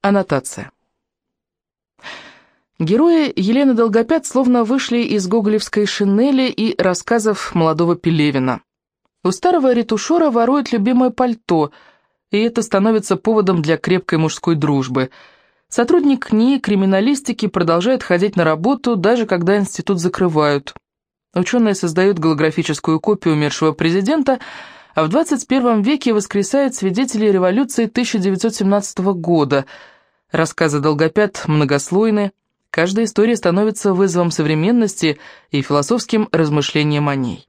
Аннотация. Герои Елены Долгопят словно вышли из гоголевской шинели и рассказов молодого Пелевина. У старого ретушера воруют любимое пальто, и это становится поводом для крепкой мужской дружбы. Сотрудник НИИ криминалистики продолжает ходить на работу, даже когда институт закрывают. Ученые создают голографическую копию умершего президента, а в 21 веке воскресают свидетели революции 1917 года. Рассказы Долгопят многослойны, каждая история становится вызовом современности и философским размышлением о ней.